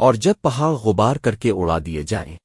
اور جب پہاڑ غبار کر کے اڑا دیے جائیں۔